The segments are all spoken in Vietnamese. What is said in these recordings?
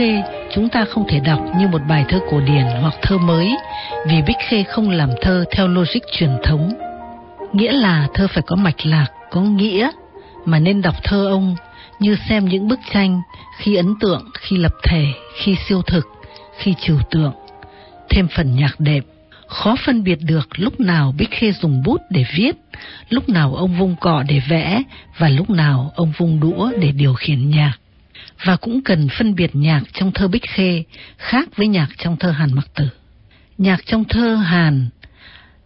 Khê, chúng ta không thể đọc như một bài thơ cổ điển hoặc thơ mới, vì Bích Khê không làm thơ theo logic truyền thống. Nghĩa là thơ phải có mạch lạc, có nghĩa, mà nên đọc thơ ông như xem những bức tranh khi ấn tượng, khi lập thể, khi siêu thực, khi trừu tượng. Thêm phần nhạc đẹp, khó phân biệt được lúc nào Bích Khê dùng bút để viết, lúc nào ông vung cọ để vẽ và lúc nào ông vung đũa để điều khiển nhạc và cũng cần phân biệt nhạc trong thơ Bích Khê khác với nhạc trong thơ Hàn Mặc Tử. Nhạc trong thơ Hàn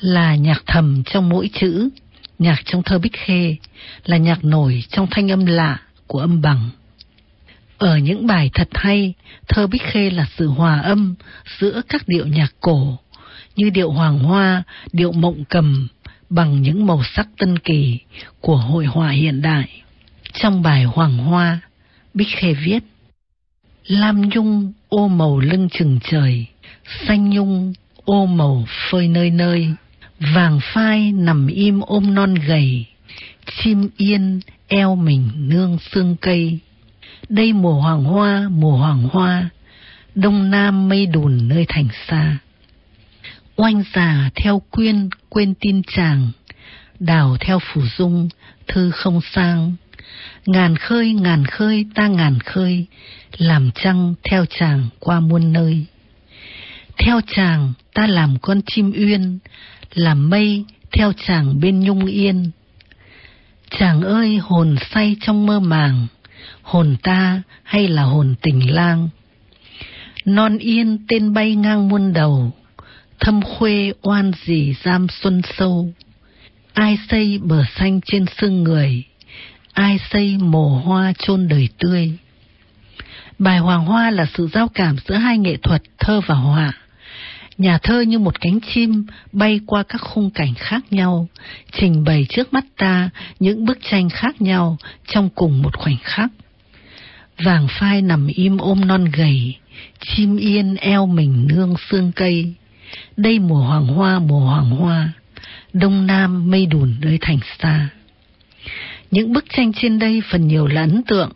là nhạc thầm trong mỗi chữ, nhạc trong thơ Bích Khê là nhạc nổi trong thanh âm lạ của âm bằng. Ở những bài thật hay, thơ Bích Khê là sự hòa âm giữa các điệu nhạc cổ như điệu hoàng hoa, điệu mộng cầm bằng những màu sắc tân kỳ của hội họa hiện đại. Trong bài Hoàng Hoa, Bích Khê viết Lam nhung ô màu lưng chừng trời, xanh nhung ô màu phơi nơi nơi, vàng phai nằm im ôm non gầy, chim yên eo mình nương xương cây. Đây mùa hoàng hoa, mùa hoàng hoa, đông nam mây đùn nơi thành xa. Oanh già theo quyên quên tin chàng, đào theo phủ dung, thư không sang ngàn khơi ngàn khơi ta ngàn khơi, làm trăng theo chàng qua muôn nơi. Theo chàng ta làm con chim uyên, làm mây theo chàng bên nhung yên. Chàng ơi hồn say trong mơ màng, hồn ta hay là hồn tình lang. Non yên tên bay ngang muôn đầu, thâm khuê oan gì giam xuân sâu. Ai xây bờ xanh trên xương người, ai xây mồ hoa chôn đời tươi. Bài Hoàng Hoa là sự giao cảm giữa hai nghệ thuật thơ và họa. Nhà thơ như một cánh chim bay qua các khung cảnh khác nhau, trình bày trước mắt ta những bức tranh khác nhau trong cùng một khoảnh khắc. Vàng phai nằm im ôm non gầy, chim yên eo mình nương xương cây. Đây mùa hoàng hoa mùa hoàng hoa, đông nam mây đùn nơi thành xa. Những bức tranh trên đây phần nhiều là ấn tượng,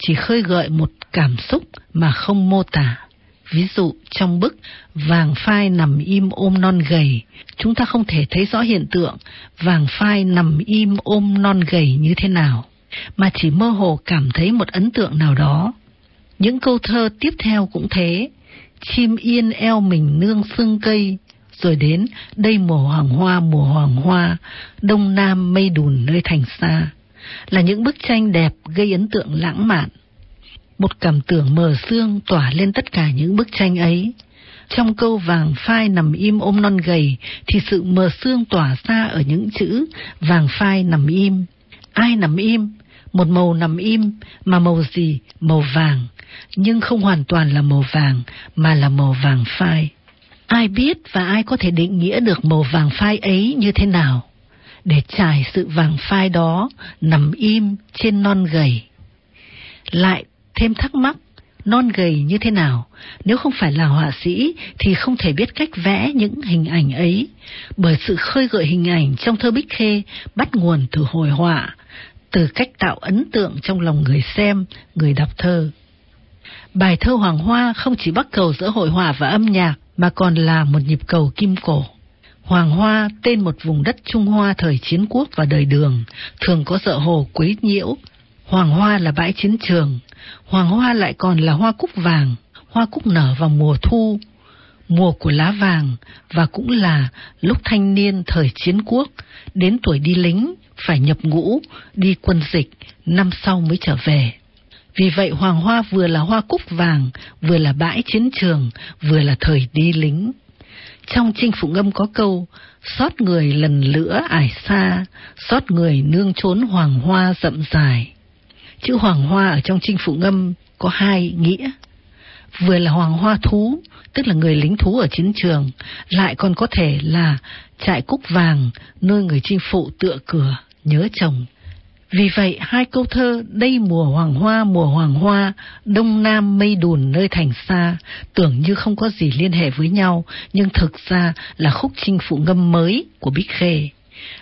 chỉ khơi gợi một cảm xúc mà không mô tả. Ví dụ trong bức vàng phai nằm im ôm non gầy, chúng ta không thể thấy rõ hiện tượng vàng phai nằm im ôm non gầy như thế nào, mà chỉ mơ hồ cảm thấy một ấn tượng nào đó. Những câu thơ tiếp theo cũng thế, chim yên eo mình nương xương cây, rồi đến đây mùa hoàng hoa mùa hoàng hoa, đông nam mây đùn nơi thành xa là những bức tranh đẹp gây ấn tượng lãng mạn. Một cảm tưởng mờ xương tỏa lên tất cả những bức tranh ấy. Trong câu vàng phai nằm im ôm non gầy thì sự mờ xương tỏa ra ở những chữ vàng phai nằm im. Ai nằm im? Một màu nằm im, mà màu gì? Màu vàng. Nhưng không hoàn toàn là màu vàng, mà là màu vàng phai. Ai biết và ai có thể định nghĩa được màu vàng phai ấy như thế nào? Để trải sự vàng phai đó nằm im trên non gầy. Lại thêm thắc mắc, non gầy như thế nào? Nếu không phải là họa sĩ thì không thể biết cách vẽ những hình ảnh ấy, bởi sự khơi gợi hình ảnh trong thơ Bích Khê bắt nguồn từ hồi họa, từ cách tạo ấn tượng trong lòng người xem, người đọc thơ. Bài thơ Hoàng Hoa không chỉ bắt cầu giữa hội họa và âm nhạc mà còn là một nhịp cầu kim cổ. Hoàng Hoa tên một vùng đất Trung Hoa thời chiến quốc và đời đường, thường có sợ hồ quấy nhiễu. Hoàng Hoa là bãi chiến trường, Hoàng Hoa lại còn là hoa cúc vàng, hoa cúc nở vào mùa thu, mùa của lá vàng và cũng là lúc thanh niên thời chiến quốc, đến tuổi đi lính, phải nhập ngũ, đi quân dịch, năm sau mới trở về. Vì vậy Hoàng Hoa vừa là hoa cúc vàng, vừa là bãi chiến trường, vừa là thời đi lính. Trong chinh phụ ngâm có câu, xót người lần lửa ải xa, xót người nương trốn hoàng hoa rậm dài. Chữ hoàng hoa ở trong chinh phụ ngâm có hai nghĩa. Vừa là hoàng hoa thú, tức là người lính thú ở chiến trường, lại còn có thể là trại cúc vàng, nơi người chinh phụ tựa cửa, nhớ chồng. Vì vậy, hai câu thơ đây mùa hoàng hoa, mùa hoàng hoa, đông nam mây đùn nơi thành xa, tưởng như không có gì liên hệ với nhau, nhưng thực ra là khúc chinh phụ ngâm mới của Bích Khê.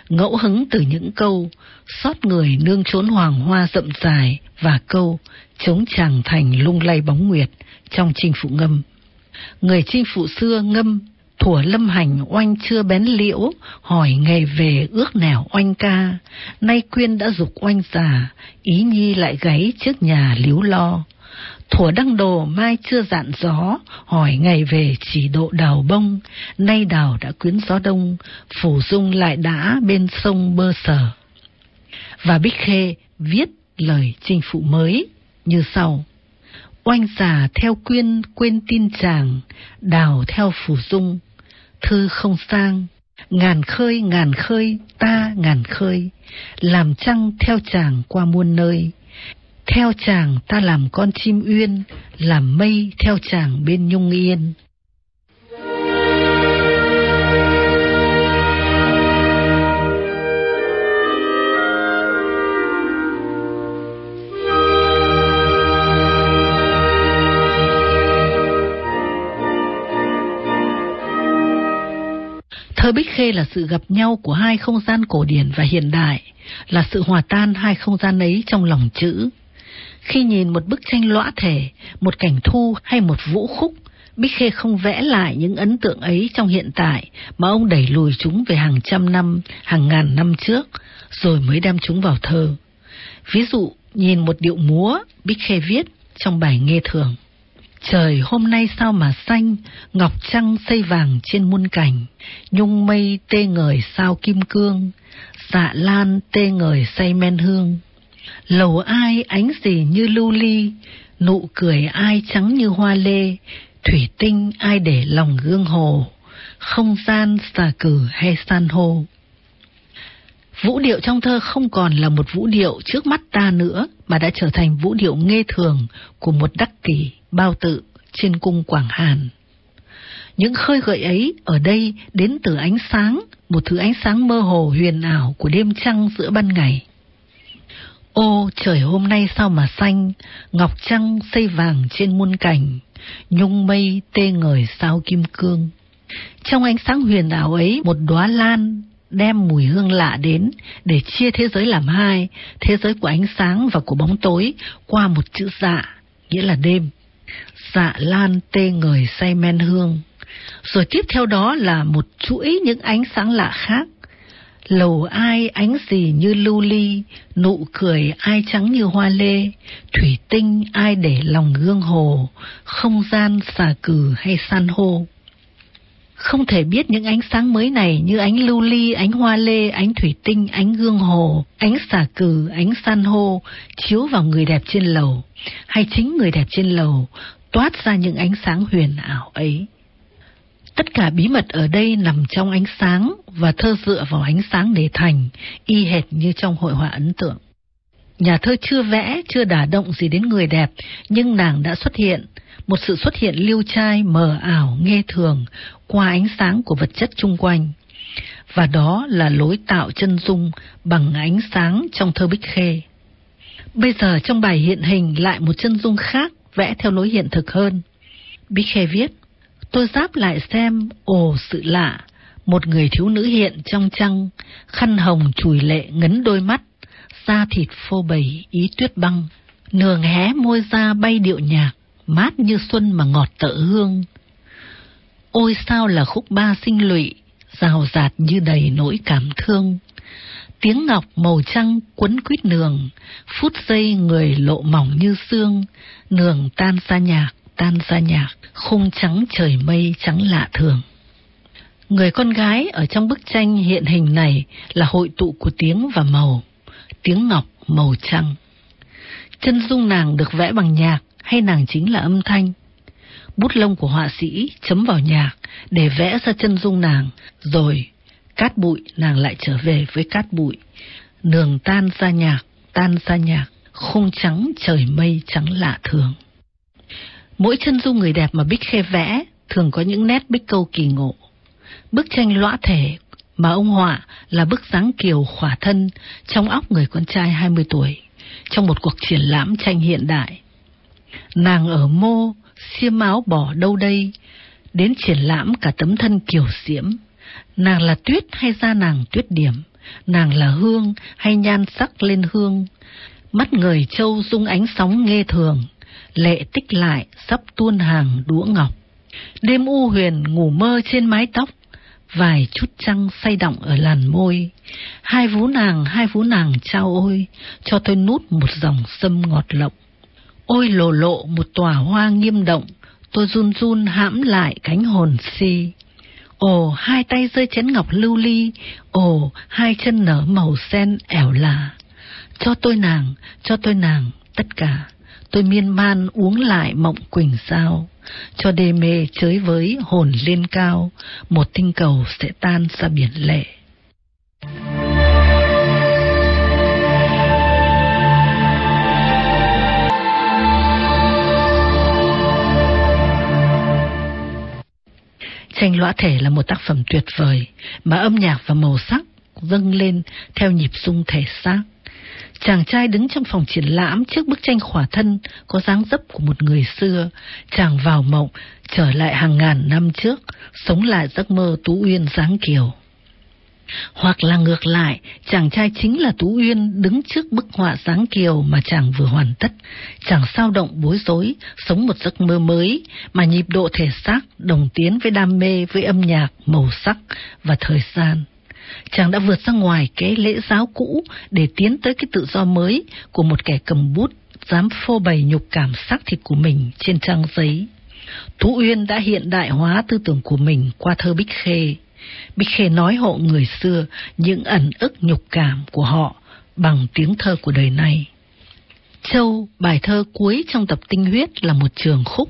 ngẫu hứng từ những câu xót người nương trốn hoàng hoa rậm dài và câu chống chàng thành lung lay bóng nguyệt trong chinh phụ ngâm. Người chinh phụ xưa ngâm Thủa lâm hành oanh chưa bén liễu, hỏi ngày về ước nẻo oanh ca. Nay quyên đã dục oanh già, ý nhi lại gáy trước nhà liếu lo. Thủa đăng đồ mai chưa dạn gió, hỏi ngày về chỉ độ đào bông. Nay đào đã quyến gió đông, phủ dung lại đã bên sông bơ sở. Và Bích Khê viết lời chinh phụ mới như sau. Oanh già theo quyên quên tin chàng, đào theo phủ dung, thư không sang, ngàn khơi ngàn khơi ta ngàn khơi, làm trăng theo chàng qua muôn nơi. Theo chàng ta làm con chim uyên, làm mây theo chàng bên nhung yên. Thơ Bích Khê là sự gặp nhau của hai không gian cổ điển và hiện đại, là sự hòa tan hai không gian ấy trong lòng chữ. Khi nhìn một bức tranh lõa thể, một cảnh thu hay một vũ khúc, Bích Khê không vẽ lại những ấn tượng ấy trong hiện tại, mà ông đẩy lùi chúng về hàng trăm năm, hàng ngàn năm trước, rồi mới đem chúng vào thơ. Ví dụ, nhìn một điệu múa, Bích Khê viết trong bài nghe thường. Trời hôm nay sao mà xanh, ngọc trăng xây vàng trên muôn cảnh, nhung mây tê ngời sao kim cương, dạ lan tê ngời say men hương. Lầu ai ánh gì như lưu ly, nụ cười ai trắng như hoa lê, thủy tinh ai để lòng gương hồ, không gian xà cử hay san hô. Vũ điệu trong thơ không còn là một vũ điệu trước mắt ta nữa, mà đã trở thành vũ điệu nghe thường của một đắc kỷ bao tự trên cung Quảng Hàn. Những khơi gợi ấy ở đây đến từ ánh sáng, một thứ ánh sáng mơ hồ huyền ảo của đêm trăng giữa ban ngày. Ô trời hôm nay sao mà xanh, ngọc trăng xây vàng trên muôn cảnh, nhung mây tê ngời sao kim cương. Trong ánh sáng huyền ảo ấy, một đóa lan đem mùi hương lạ đến để chia thế giới làm hai, thế giới của ánh sáng và của bóng tối qua một chữ dạ, nghĩa là đêm. Dạ lan tê người say men hương. Rồi tiếp theo đó là một chuỗi những ánh sáng lạ khác. Lầu ai ánh gì như lưu ly, nụ cười ai trắng như hoa lê, thủy tinh ai để lòng gương hồ, không gian xà cừ hay san hô. Không thể biết những ánh sáng mới này như ánh lưu ly, ánh hoa lê, ánh thủy tinh, ánh gương hồ, ánh xà cừ, ánh san hô chiếu vào người đẹp trên lầu, hay chính người đẹp trên lầu toát ra những ánh sáng huyền ảo ấy. Tất cả bí mật ở đây nằm trong ánh sáng và thơ dựa vào ánh sáng để thành, y hệt như trong hội họa ấn tượng. Nhà thơ chưa vẽ, chưa đả động gì đến người đẹp, nhưng nàng đã xuất hiện, một sự xuất hiện lưu trai mờ ảo, nghe thường, qua ánh sáng của vật chất chung quanh. Và đó là lối tạo chân dung bằng ánh sáng trong thơ Bích Khê. Bây giờ trong bài hiện hình lại một chân dung khác vẽ theo lối hiện thực hơn. Bích viết, tôi giáp lại xem, ồ sự lạ, một người thiếu nữ hiện trong trăng, khăn hồng chùi lệ ngấn đôi mắt, da thịt phô bày ý tuyết băng, nường hé môi ra bay điệu nhạc, mát như xuân mà ngọt tợ hương. Ôi sao là khúc ba sinh lụy, rào rạt như đầy nỗi cảm thương. Tiếng ngọc màu trăng quấn quýt nường, phút giây người lộ mỏng như xương, nường tan ra nhạc, tan ra nhạc, khung trắng trời mây trắng lạ thường. Người con gái ở trong bức tranh hiện hình này là hội tụ của tiếng và màu, tiếng ngọc màu trăng. Chân dung nàng được vẽ bằng nhạc hay nàng chính là âm thanh? Bút lông của họa sĩ chấm vào nhạc để vẽ ra chân dung nàng, rồi cát bụi nàng lại trở về với cát bụi. đường tan ra nhạc, tan ra nhạc, khung trắng trời mây trắng lạ thường. Mỗi chân dung người đẹp mà Bích Khê vẽ thường có những nét bích câu kỳ ngộ. Bức tranh lõa thể mà ông họa là bức dáng kiều khỏa thân trong óc người con trai 20 tuổi trong một cuộc triển lãm tranh hiện đại. Nàng ở mô, xiêm áo bỏ đâu đây, đến triển lãm cả tấm thân kiều diễm. Nàng là tuyết hay da nàng tuyết điểm? nàng là hương hay nhan sắc lên hương. Mắt người châu dung ánh sóng nghe thường, lệ tích lại sắp tuôn hàng đũa ngọc. Đêm u huyền ngủ mơ trên mái tóc, vài chút trăng say động ở làn môi. Hai vú nàng, hai vú nàng trao ôi, cho tôi nút một dòng sâm ngọt lộng. Ôi lộ lộ một tòa hoa nghiêm động, tôi run run hãm lại cánh hồn si. Ồ, hai tay rơi chén ngọc lưu ly, ồ, hai chân nở màu sen ẻo là. Cho tôi nàng, cho tôi nàng, tất cả. Tôi miên man uống lại mộng quỳnh sao. Cho đê mê chới với hồn lên cao, một tinh cầu sẽ tan ra biển lệ. Tranh lõa thể là một tác phẩm tuyệt vời, mà âm nhạc và màu sắc dâng lên theo nhịp rung thể xác. Chàng trai đứng trong phòng triển lãm trước bức tranh khỏa thân có dáng dấp của một người xưa. Chàng vào mộng, trở lại hàng ngàn năm trước, sống lại giấc mơ Tú Uyên dáng kiều. Hoặc là ngược lại, chàng trai chính là Tú Uyên đứng trước bức họa dáng kiều mà chàng vừa hoàn tất. Chàng sao động bối rối, sống một giấc mơ mới, mà nhịp độ thể xác đồng tiến với đam mê với âm nhạc, màu sắc và thời gian. Chàng đã vượt ra ngoài cái lễ giáo cũ để tiến tới cái tự do mới của một kẻ cầm bút dám phô bày nhục cảm xác thịt của mình trên trang giấy. Tú Uyên đã hiện đại hóa tư tưởng của mình qua thơ Bích Khê. Bích Khê nói hộ người xưa những ẩn ức nhục cảm của họ bằng tiếng thơ của đời nay. Châu, bài thơ cuối trong tập tinh huyết là một trường khúc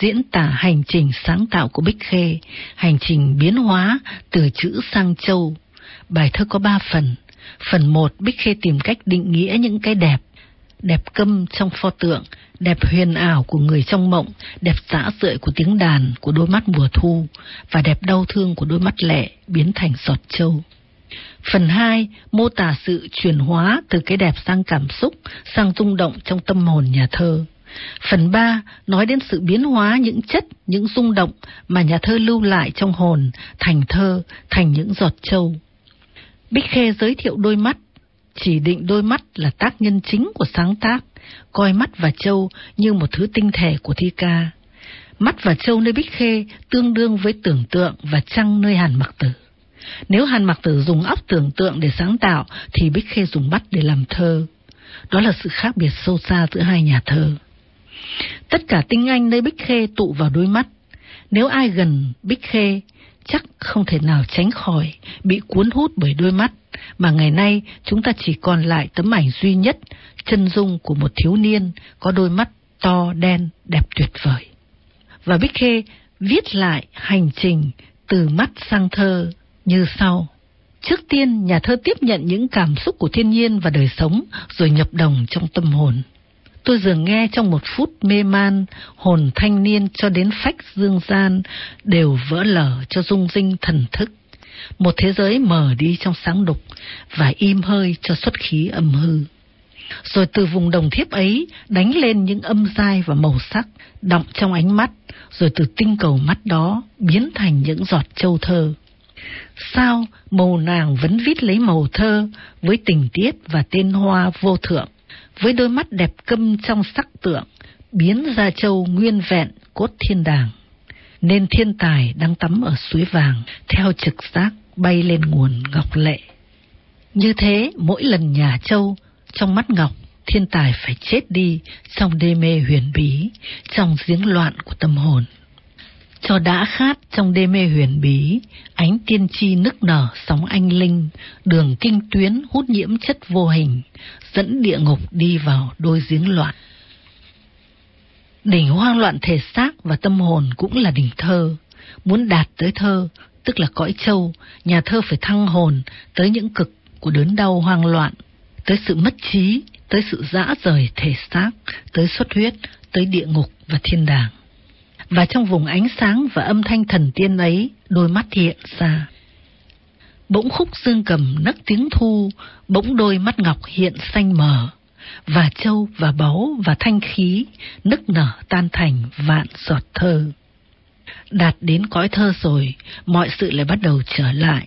diễn tả hành trình sáng tạo của Bích Khê, hành trình biến hóa từ chữ sang châu. Bài thơ có ba phần. Phần một, Bích Khê tìm cách định nghĩa những cái đẹp. Đẹp câm trong pho tượng, đẹp huyền ảo của người trong mộng, đẹp xã rượi của tiếng đàn, của đôi mắt mùa thu, và đẹp đau thương của đôi mắt lệ biến thành giọt châu. Phần 2 mô tả sự chuyển hóa từ cái đẹp sang cảm xúc, sang rung động trong tâm hồn nhà thơ. Phần 3 nói đến sự biến hóa những chất, những rung động mà nhà thơ lưu lại trong hồn, thành thơ, thành những giọt châu. Bích Khê giới thiệu đôi mắt, chỉ định đôi mắt là tác nhân chính của sáng tác, coi mắt và châu như một thứ tinh thể của thi ca. Mắt và châu nơi Bích Khê tương đương với tưởng tượng và trăng nơi Hàn Mặc Tử. Nếu Hàn Mặc Tử dùng óc tưởng tượng để sáng tạo, thì Bích Khê dùng mắt để làm thơ. Đó là sự khác biệt sâu xa giữa hai nhà thơ. Tất cả tinh anh nơi Bích Khê tụ vào đôi mắt. Nếu ai gần Bích Khê, chắc không thể nào tránh khỏi bị cuốn hút bởi đôi mắt, mà ngày nay chúng ta chỉ còn lại tấm ảnh duy nhất, chân dung của một thiếu niên có đôi mắt to đen đẹp tuyệt vời. Và Bích Khê viết lại hành trình từ mắt sang thơ như sau. Trước tiên, nhà thơ tiếp nhận những cảm xúc của thiên nhiên và đời sống, rồi nhập đồng trong tâm hồn. Tôi dường nghe trong một phút mê man, hồn thanh niên cho đến phách dương gian đều vỡ lở cho rung rinh thần thức. Một thế giới mở đi trong sáng đục và im hơi cho xuất khí âm hư. Rồi từ vùng đồng thiếp ấy đánh lên những âm dai và màu sắc đọng trong ánh mắt, rồi từ tinh cầu mắt đó biến thành những giọt châu thơ. Sao màu nàng vẫn vít lấy màu thơ với tình tiết và tên hoa vô thượng, với đôi mắt đẹp câm trong sắc tượng, biến ra châu nguyên vẹn cốt thiên đàng. Nên thiên tài đang tắm ở suối vàng, theo trực giác bay lên nguồn ngọc lệ. Như thế, mỗi lần nhà châu, trong mắt ngọc, thiên tài phải chết đi trong đê mê huyền bí, trong giếng loạn của tâm hồn. Cho đã khát trong đê mê huyền bí, ánh tiên tri nức nở sóng anh linh, đường kinh tuyến hút nhiễm chất vô hình, dẫn địa ngục đi vào đôi giếng loạn. Đỉnh hoang loạn thể xác và tâm hồn cũng là đỉnh thơ. Muốn đạt tới thơ, tức là cõi châu, nhà thơ phải thăng hồn tới những cực của đớn đau hoang loạn, tới sự mất trí, tới sự dã rời thể xác, tới xuất huyết, tới địa ngục và thiên đàng và trong vùng ánh sáng và âm thanh thần tiên ấy, đôi mắt hiện ra. Bỗng khúc dương cầm nấc tiếng thu, bỗng đôi mắt ngọc hiện xanh mờ, và châu và báu và thanh khí nức nở tan thành vạn giọt thơ. Đạt đến cõi thơ rồi, mọi sự lại bắt đầu trở lại.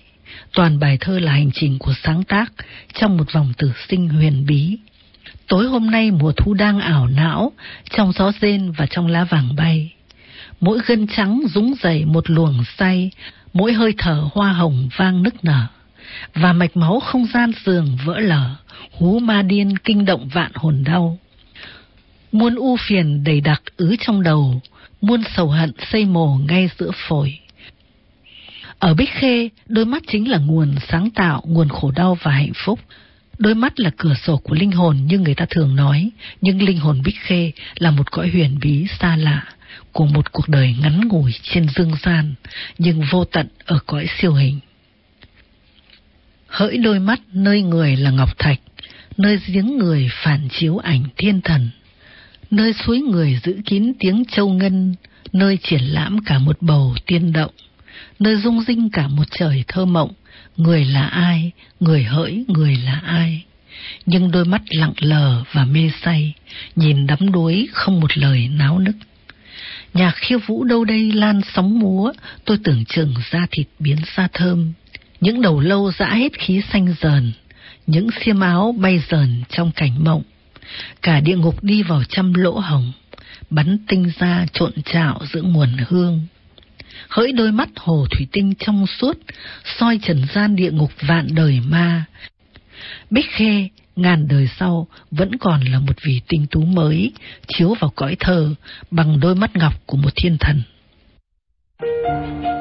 toàn bài thơ là hành trình của sáng tác trong một vòng tử sinh huyền bí. Tối hôm nay mùa thu đang ảo não, trong gió rên và trong lá vàng bay. Mỗi gân trắng rúng dậy một luồng say, mỗi hơi thở hoa hồng vang nức nở. Và mạch máu không gian giường vỡ lở, hú ma điên kinh động vạn hồn đau. Muôn u phiền đầy đặc ứ trong đầu, muôn sầu hận xây mồ ngay giữa phổi. Ở Bích Khê, đôi mắt chính là nguồn sáng tạo, nguồn khổ đau và hạnh phúc. Đôi mắt là cửa sổ của linh hồn như người ta thường nói, nhưng linh hồn Bích Khê là một cõi huyền bí xa lạ của một cuộc đời ngắn ngủi trên dương gian, nhưng vô tận ở cõi siêu hình. Hỡi đôi mắt nơi người là ngọc thạch, nơi giếng người phản chiếu ảnh thiên thần, nơi suối người giữ kín tiếng châu ngân, nơi triển lãm cả một bầu tiên động, nơi rung rinh cả một trời thơ mộng, người là ai, người hỡi, người là ai. Nhưng đôi mắt lặng lờ và mê say, nhìn đắm đuối không một lời náo nức. Nhạc khiêu vũ đâu đây lan sóng múa, tôi tưởng chừng da thịt biến xa thơm. Những đầu lâu dã hết khí xanh dờn, những xiêm áo bay dờn trong cảnh mộng. Cả địa ngục đi vào trăm lỗ hồng, bắn tinh ra trộn trạo giữa nguồn hương. Hỡi đôi mắt hồ thủy tinh trong suốt, soi trần gian địa ngục vạn đời ma. Bích Khê, ngàn đời sau, vẫn còn là một vị tinh tú mới, chiếu vào cõi thơ bằng đôi mắt ngọc của một thiên thần. Thank you.